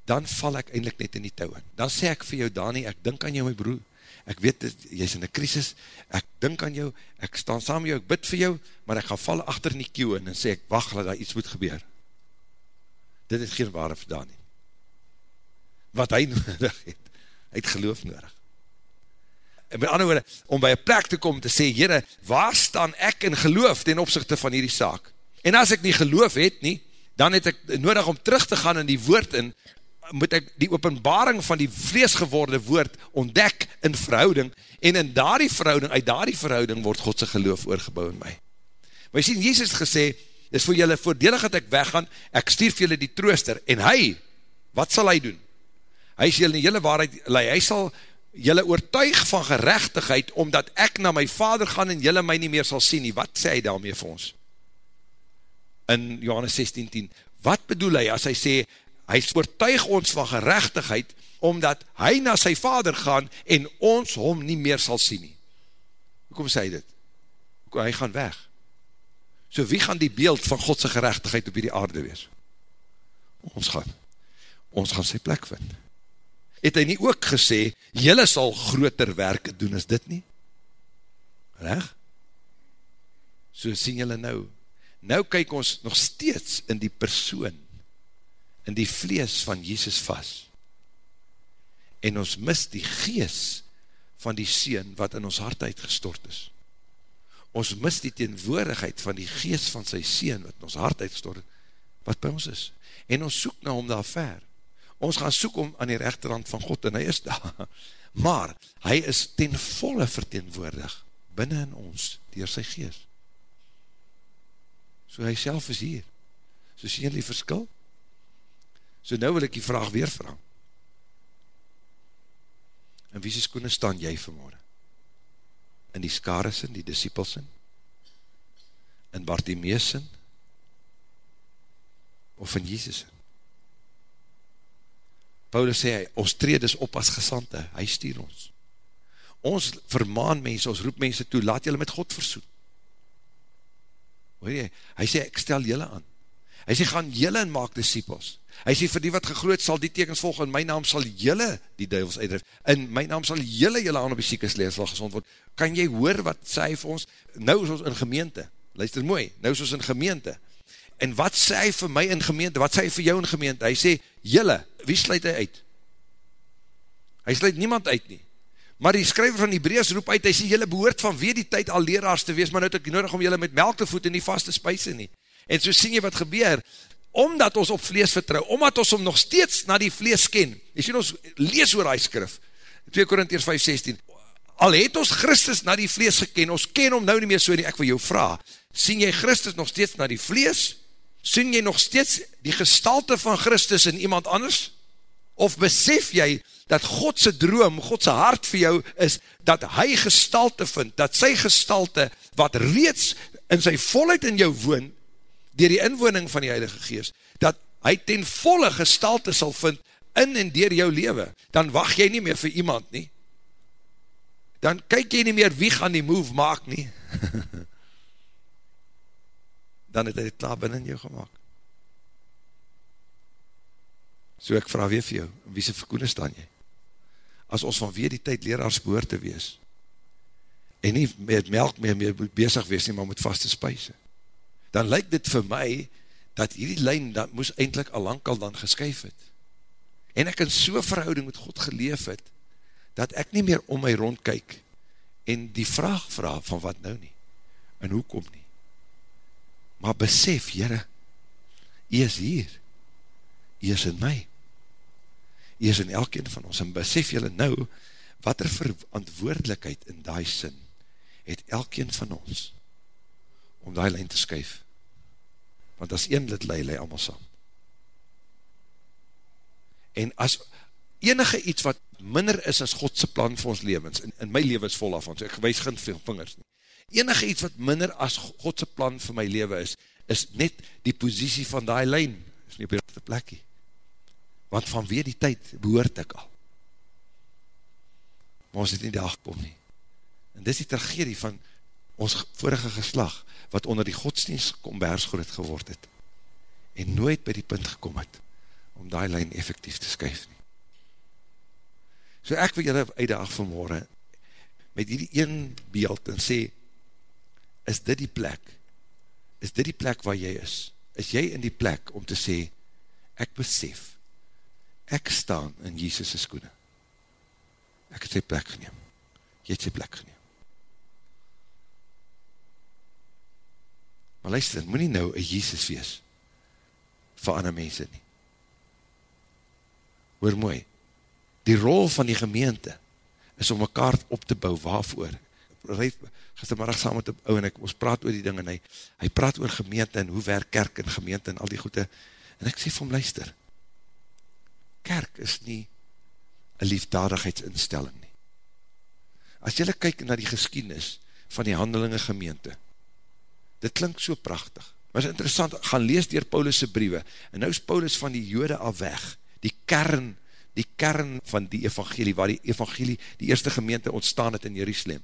dan val ek eindelijk net in die touw. Dan sê ek vir jou, Dani, ek dink aan jou my broer, ek weet, jy is in een krisis, ek dink aan jou, ek staan saam met jou, ek bid vir jou, maar ek gaan val achter in die kieuw in, en sê ek, wacht, dat daar iets moet gebeur. Dit is geen ware verdaan nie. Wat hy nodig het, hy het geloof nodig. En met andere woorde, om by een plek te kom te sê, Heere, waar staan ek in geloof ten opzichte van hierdie saak? En as ek nie geloof het nie, dan het ek nodig om terug te gaan in die woord in, moet ek die openbaring van die vleesgeworde woord ontdek in verhouding, en in daardie verhouding, uit daardie verhouding word Godse geloof oorgebouw in my. Maar jy sien, Jezus gesê, is vir julle voordelig dat ek weggaan, ek stuur vir julle die trooster, en hy, wat sal hy doen? Hy sal julle in julle waarheid lei, hy sal julle oortuig van gerechtigheid, omdat ek na my vader gaan en julle my nie meer sal sien nie. Wat sê hy daarmee vir ons? In Johannes 16, 10, wat bedoel hy as hy sê, hy oortuig ons van gerechtigheid, omdat hy na sy vader gaan, en ons hom nie meer sal sien nie. Hoekom sê hy dit? Hoekom hy gaan weg? So wie gaan die beeld van Godse gerechtigheid op die aarde wees? ons gaan, ons gaan sy plek vind. Het hy nie ook gesê, jylle sal groter werke doen as dit nie? Reg? So sien jylle nou. Nou kyk ons nog steeds in die persoon, in die vlees van Jesus vast. En ons mis die gees van die Seen wat in ons hart uitgestort is. Ons mis die teenwoordigheid van die gees van sy Seen wat in ons hart uitgestort is, wat by ons is. En ons soek na hom daar ver. Ons gaan soek om aan die rechterhand van God en hy is daar. Maar hy is ten volle verteenwoordig binnen in ons, dier sy gees. So hy self is hier. So sien jy die verskil? So nou wil ek die vraag weer vraag. In wie sy skoene staan jy vanmorgen? In die skarisin, die disciepelsin? In Bartimeesin? Of in Jezusin? Paulus sê, ons treed is op as gesante, hy stuur ons. Ons vermaan mense, ons roep mense toe, laat julle met God versoen. Hoor jy, hy sê, ek stel julle aan. Hy sê, gaan julle en maak disciples. Hy sê, vir die wat gegroot sal die tekens volg, in my naam sal julle die duivels uitdrijf. In my naam sal julle julle aan op die siekes leer, sal gezond word. Kan jy hoor wat sê hy vir ons? Nou is ons in gemeente. Luister mooi, nou is ons in gemeente. En wat sê hy vir my in gemeente? Wat sê hy vir jou in gemeente? Hy sê, julle, wie sluit hy uit? Hy sluit niemand uit nie. Maar die skryver van die Brees roep uit, hy sê, jylle behoort van weer die tyd al leraars te wees, maar nou het ek nodig om jylle met melk te voed en die vaste spuise nie. En so sien jy wat gebeur, omdat ons op vlees vertrouw, omdat ons om nog steeds na die vlees ken, jy sien ons lees oor hy skrif, 2 Korintiers 5, 16, al het ons Christus na die vlees geken, ons ken om nou nie meer so nie, ek wil jou vraag, sien jy Christus nog steeds na die vlees, sien jy nog steeds die gestalte van Christus in iemand anders, of besef jy, dat Godse droom, Godse hart vir jou is, dat hy gestalte vind, dat sy gestalte, wat reeds in sy volheid in jou woon, dier die inwoning van die Heilige Geest, dat hy ten volle gestalte sal vind, in en dier jou leven, dan wacht jy nie meer vir iemand nie, dan kyk jy nie meer wie gaan die move maak nie, dan het hy het klaar binnen jou gemaakt. So ek vraag weer vir jou, wie sy verkoene staan jy? as ons van weer die tyd leraars behoor te wees, en nie met melk meer, meer bezig wees nie, maar met vaste spuise, dan lyk dit vir my, dat hierdie lijn, dat moes eindelijk al lang al dan geskyf het, en ek in so'n verhouding met God geleef het, dat ek nie meer om my rond kyk, en die vraag vraag van wat nou nie, en hoe kom nie, maar besef, jyre, jy is hier, jy is in my, jy is in elkeen van ons, en besef jylle nou, wat er verantwoordelikheid in die sin, het elkeen van ons, om die lijn te skuif, want as een lid lei, lei allemaal saam. En as enige iets wat minder is as Godse plan vir ons levens, en, en my leven is vol af ons, ek wees geen vingers nie, enige iets wat minder as Godse plan vir my leven is, is net die positie van die lijn, is nie op die plekkie want van weer die tyd behoort ek al. Maar ons het nie dag kom nie. En dis die tragedie van ons vorige geslag, wat onder die godsdienst kombers groot geword het, en nooit by die punt gekom het, om die lijn effectief te skuif nie. So ek wil julle uitdag vanmorgen, met die een beeld, en sê, is dit die plek, is dit die plek waar jy is, is jy in die plek om te sê, ek besef, ek staan in Jesus' skoene. Ek het sy plek geneem. Jy het sy plek geneem. Maar luister, moet nie nou een Jesus wees vir ander mense nie. Hoor mooi, die rol van die gemeente is om mekaar op te bou, waarvoor? Rijf, gistermiddag saam met die ou en ek, ons praat oor die ding en hy, hy praat oor gemeente en hoe werk kerk en gemeente en al die goede, en ek sê vir hom, luister, kerk is nie een liefdadigheidsinstelling nie. As jylle kyk na die geskiednis van die handelinge gemeente, dit klink so prachtig, maar is interessant, gaan lees dier Paulus' briewe, en nou is Paulus van die jode al weg, die kern, die kern van die evangelie, waar die evangelie, die eerste gemeente ontstaan het in Jerusalem,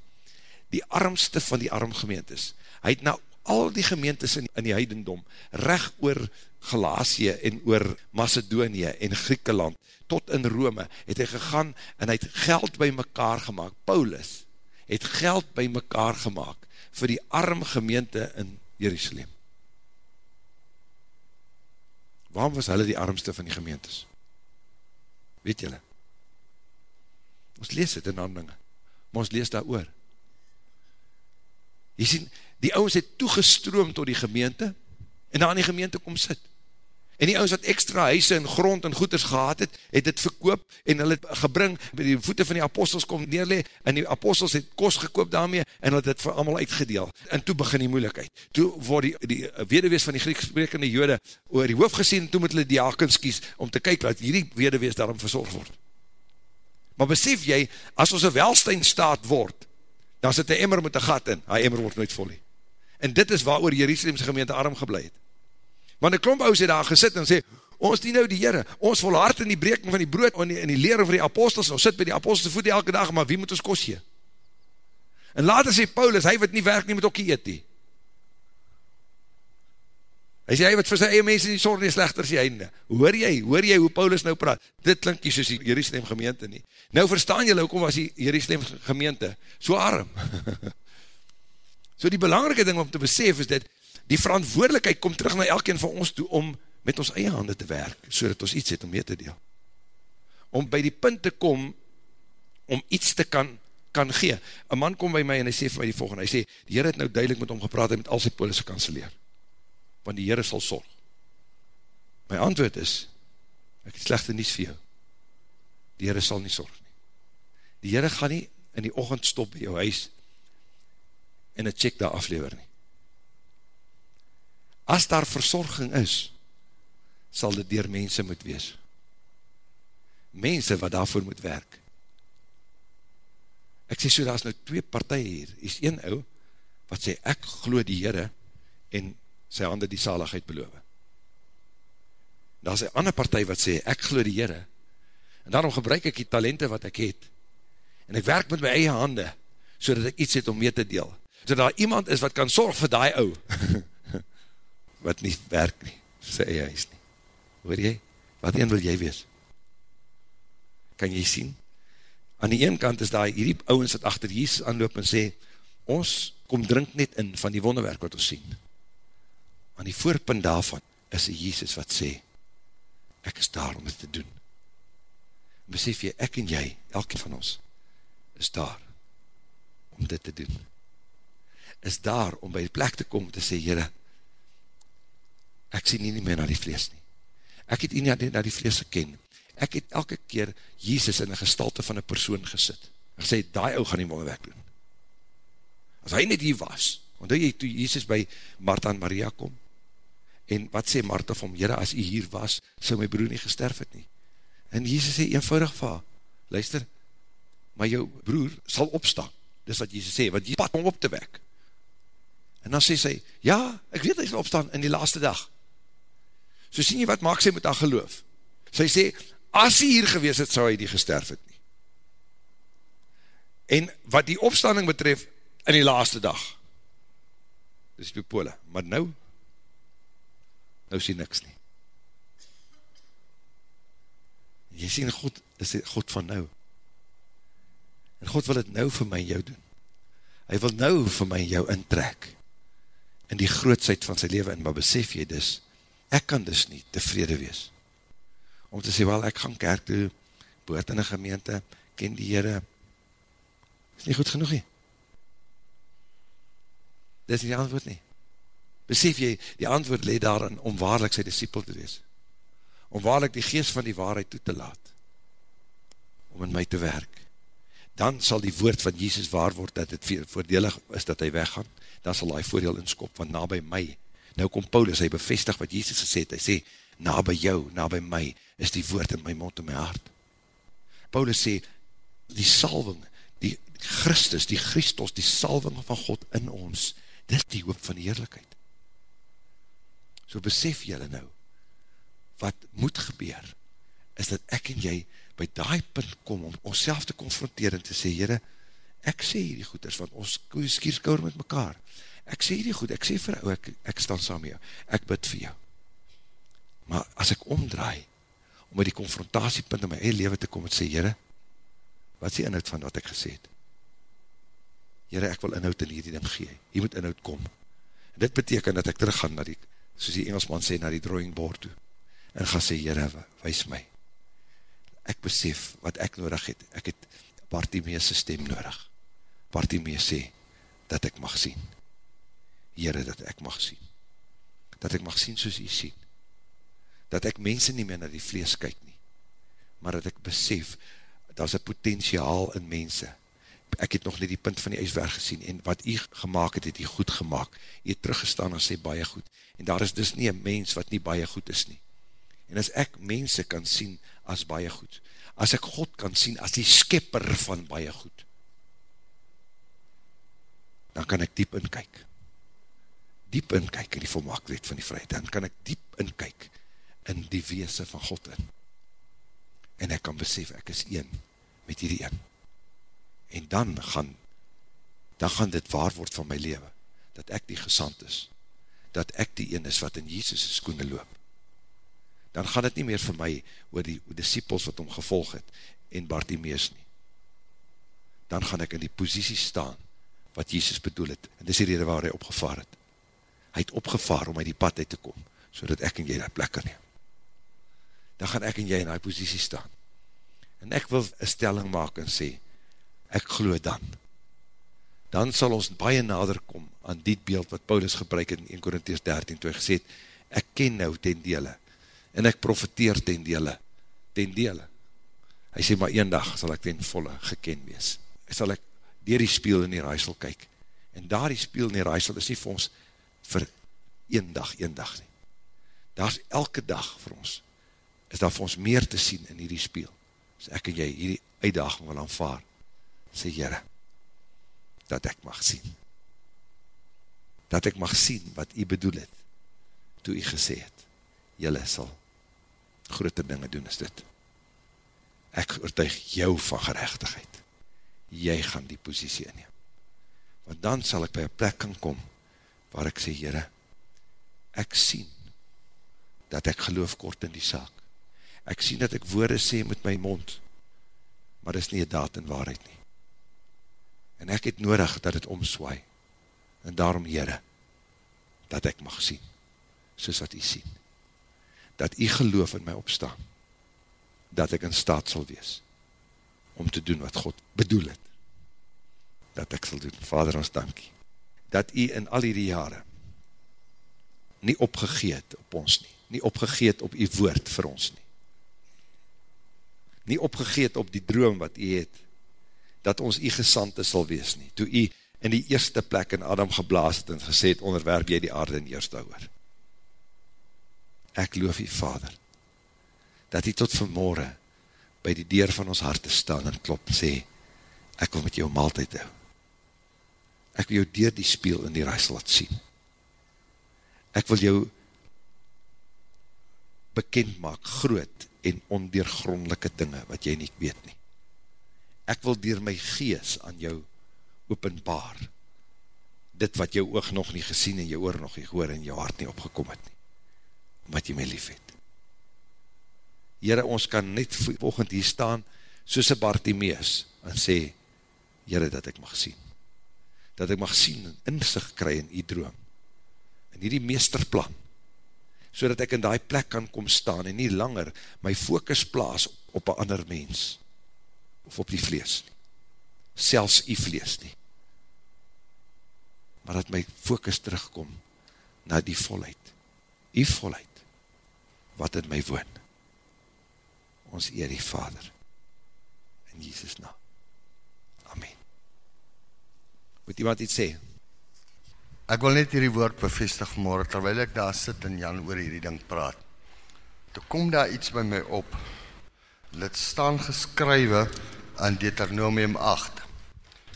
die armste van die arm gemeentes, hy het na al die gemeentes in, in die heidendom, recht oor Galatië en oor Macedonië en Griekeland, tot in Rome, het hy gegaan en hy het geld by mekaar gemaakt. Paulus het geld by mekaar gemaakt vir die arm gemeente in Jerusalem. Waarom was hulle die armste van die gemeentes? Weet julle? Ons lees het in handelinge, maar ons lees daar oor. Jy sien, die ouwens het toegestroom tot die gemeente, en daar in die gemeente kom sit. En die ouwens wat extra huise en grond en goeders gehad het, het het verkoop en hulle het gebring, by die voete van die apostels kom neerle, en die apostels het kost gekoop daarmee, en het het vir allemaal uitgedeel. En toe begin die moeilikheid. Toe word die, die wederwees van die Grieksprekende jode oor die hoofd gesien, en toe moet hulle diakens kies, om te kyk dat hierdie wederwees daarom verzorg word. Maar besef jy, as ons een welstein staat word, dan sit een emmer met een gat in, hy emmer word nooit volley. En dit is waar oor Jerusalemse gemeente arm gebleid het. Want een klomp oud het daar gesit en sê, ons die nou die Heere, ons volhard in die breking van die brood, en die, in die lering van die apostels, ons sit by die apostels voet elke dag, maar wie moet ons kost gee? En later sê Paulus, hy wat nie werk nie, moet ook eet nie. Hy sê, hy wat vir sy eie mense die sorg nie slechter sy einde. Hoor jy, hoor jy hoe Paulus nou praat? Dit klink nie soos die Jerusalem gemeente nie. Nou verstaan jy, hoekom was die Jerusalem gemeente so arm? so die belangrike ding om te besef is dat die verantwoordelikheid kom terug na elkeen van ons toe om met ons eie hande te werk, so dat ons iets het om mee te deel. Om by die punt te kom, om iets te kan, kan gee. Een man kom by my en hy sê vir my die volgende, hy sê, die Heer het nou duidelik met hom gepraat, hy met al sy polisse kanseleer, want die Heer sal sorg. My antwoord is, ek het slechte nies vir jou, die Heer sal nie sorg nie. Die Heer gaan nie in die ochend stop by jou huis, en een check daar aflever nie as daar verzorging is, sal dit dier mense moet wees. Mense wat daarvoor moet werk. Ek sê so, daar is nou twee partij hier. Hier is een ou, wat sê, ek glo die Heere, en sy hande die zaligheid beloof. Daar is een ander partij wat sê, ek glo die Heere, en daarom gebruik ek die talente wat ek het, en ek werk met my eie hande, so dat ek iets het om mee te deel. So daar iemand is wat kan sorg vir die ou, wat nie werk nie, sy eie huis nie. Hoor jy? Wat een wil jy wees? Kan jy sien? Aan die een kant is daar hierdie ouwens wat achter Jesus aanloop en sê, ons kom drink net in van die wonderwerk wat ons sien. Aan die voorpunt daarvan is die Jesus wat sê, ek is daar om dit te doen. Besef jy, ek en jy, elke van ons, is daar om dit te doen. Is daar om by die plek te kom te sê, Heere, ek sien nie meer na die vlees nie. Ek het nie na die vlees geken. Ek het elke keer Jesus in die gestalte van een persoon gesit. Ek sê, die ou gaan nie mooi werk doen. As hy net hier was, want hy toe Jesus by Martha en Maria kom, en wat sê Martha van, Jere, as hy hier was, sou my broer nie gesterf het nie. En Jesus sê eenvoudig vir luister, maar jou broer sal opstaan. Dis wat Jesus sê, want jy pad om op te wek. En dan sê sy, ja, ek weet hy sal opstaan in die laaste dag. So sien jy wat maak sy met haar geloof? Sy sê, as hy hier gewees het, sal hy die gesterf het nie. En wat die opstanding betref, in die laaste dag, dis die pole, maar nou, nou sien niks nie. Jy sien, God is die God van nou. En God wil het nou vir my en jou doen. Hy wil nou vir my en jou intrek, in die grootsheid van sy leven, en maar besef jy dis, ek kan dus nie tevrede wees, om te sê, wel, ek gaan kerk toe, boort in een gemeente, ken die Heere, is nie goed genoeg nie. Dit is die antwoord nie. Besef jy, die antwoord leed daarin, om waarlik sy disciple te wees, om waarlik die geest van die waarheid toe te laat, om in my te werk. Dan sal die woord van Jesus waar word, dat het voordelig is dat hy weggaan, dan sal hy voordeel inskop, want na by my, Nou kom Paulus, hy bevestig wat Jesus gesê het, hy sê, na by jou, na by my, is die woord in my mond en my hart. Paulus sê, die salving, die Christus, die Christus, die salving van God in ons, dit is die hoop van die heerlijkheid. So besef jylle nou, wat moet gebeur, is dat ek en jy by die punt kom om ons te confronteer en te sê, Heere, ek sê hierdie goeders, want ons skierskouwer met mekaar, ek sê hierdie goed, ek sê vir jou, ek, ek staan saam met jou, ek bid vir jou, maar as ek omdraai, om met die confrontatiepunt in my eie leven te kom, en sê, Heere, wat is die inhoud van wat ek gesê het? Heere, ek wil inhoud in hierdie ding gee, hier moet inhoud kom, en dit beteken dat ek teruggaan na die, soos die Engelsman sê, na die drawing board toe, en ga sê, Heere, wees my, ek besef wat ek nodig het, ek het Bartimeus stem nodig, Bartimeus sê, dat ek mag sien, Heere, dat ek mag sien, dat ek mag sien soos jy sien, dat ek mense nie meer na die vlees kyk nie, maar dat ek besef, dat is een potentiaal in mense, ek het nog nie die punt van die ijswerk gesien, en wat jy gemaakt het, het jy goed gemaakt, jy het teruggestaan en sê baie goed, en daar is dus nie een mens wat nie baie goed is nie, en as ek mense kan sien as baie goed, as ek God kan sien as die skepper van baie goed, dan kan ek diep inkyk, diep inkyk in die volmaaktheid van die vryheid, dan kan ek diep inkyk in die weese van God in, en ek kan besef, ek is een met hierdie een, en dan gaan, dan gaan dit waar word van my leven, dat ek die gesand is, dat ek die een is wat in Jesus' skoene loop, dan gaan het nie meer vir my oor die disciples wat hom gevolg het en Bartimeus nie. Dan gaan ek in die posiesie staan wat Jesus bedoel het. En dis die rede waar hy opgevaar het. Hy het opgevaar om uit die pad uit te kom, so dat ek en jy die plek kan neem. Dan gaan ek en jy in die posiesie staan. En ek wil een stelling maak en sê, ek glo dan. Dan sal ons baie nader kom aan die beeld wat Paulus gebruik in 1 Korinties 13, toe hy gesê het, ek ken nou ten dele, en ek profiteer ten dele, ten dele. Hy sê, maar een dag sal ek ten volle geken wees. Sal ek dier die spiel in die raaisel kyk, en daar die spiel in die raaisel is nie vir ons vir een dag, een dag nie. Daar is elke dag vir ons, is daar vir ons meer te sien in hierdie spiel. As ek en jy hierdie uitdaging wil aanvaar, sê Heere, dat ek mag sien. Dat ek mag sien wat jy bedoel het, toe jy gesê het, jylle sal grote dinge doen is dit. Ek oortuig jou van gerechtigheid. Jy gaan die posiesie inneem. Want dan sal ek by een plek kan kom, waar ek sê, Heere, ek sien, dat ek geloof kort in die saak. Ek sien dat ek woorde sê met my mond, maar is nie een daad en waarheid nie. En ek het nodig dat het omswaai, en daarom, Heere, dat ek mag sien, soos wat jy sien dat jy geloof in my opstaan, dat ek in staat sal wees, om te doen wat God bedoel het, dat ek sal doen. Vader, ons dankie, dat jy in al die jare, nie opgegeet op ons nie, nie opgegeet op jy woord vir ons nie, nie opgegeet op die droom wat jy het, dat ons jy gesante sal wees nie, toe jy in die eerste plek in Adam geblaas het en gesê het, onderwerp jy die aarde in eerste oor ek loof jy vader, dat jy tot vanmorgen by die deur van ons hart te staan en klop en sê, ek wil met jou maaltijd hou. Ek wil jou deur die speel in die reis laat sien. Ek wil jou bekend maak, groot en ondeergrondelike dinge wat jy nie weet nie. Ek wil dier my gees aan jou openbaar, dit wat jou oog nog nie gesien en jou oor nog nie gehoor en jou hart nie opgekom het nie wat jy my lief het. Heren, ons kan net volgend hier staan, soos een Bartimeus, en sê, Heren, dat ek mag sien. Dat ek mag sien en inzicht kry in die droom. In die meesterplan. So dat ek in die plek kan kom staan en nie langer my focus plaas op een ander mens. Of op die vlees. Selfs die vlees nie. Maar dat my focus terugkom na die volheid. Die volheid wat in my woon. Ons eer die Vader. In Jesus naam. Moet iemand iets sê? Ek wil net hierdie woord bevestig vanmorgen, terwijl ek daar sit en Jan oor hierdie ding praat. Toe kom daar iets by my op. Dit staan geskrywe in Deuteronomium 8.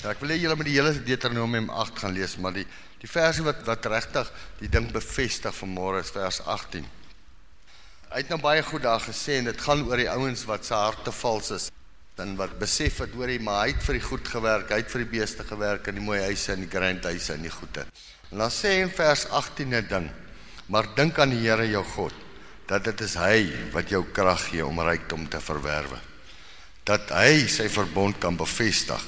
Ja, ek wil hier julle met die hele Deuteronomium 8 gaan lees, maar die, die versie wat, wat rechtig die ding bevestig vanmorgen is vers 18. Hy het nou baie goed daar gesê en dit gaan oor die ouens wat sy harte vals is. En wat besef het hoor hy maar hy het vir die goed gewerk, hy het vir die beeste gewerk in die mooi huise en die grindhuise en die goede. En dan sê in vers 18 'n ding. Maar dink aan die Here jou God dat dit is hy wat jou krag gee om rykdom te verwerwe. Dat hy sy verbond kan bevestig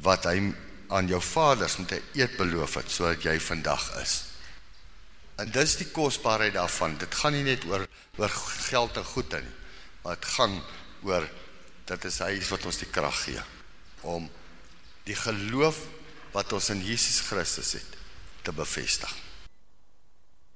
wat hy aan jou vaders met 'n eed beloof het sodat jy vandag is. En dis die kosbaarheid daarvan. Dit gaan nie net oor oor geld en goede nie, maar dit gaan oor dat is hy wat ons die krag gee om die geloof wat ons in Jesus Christus het te bevestig.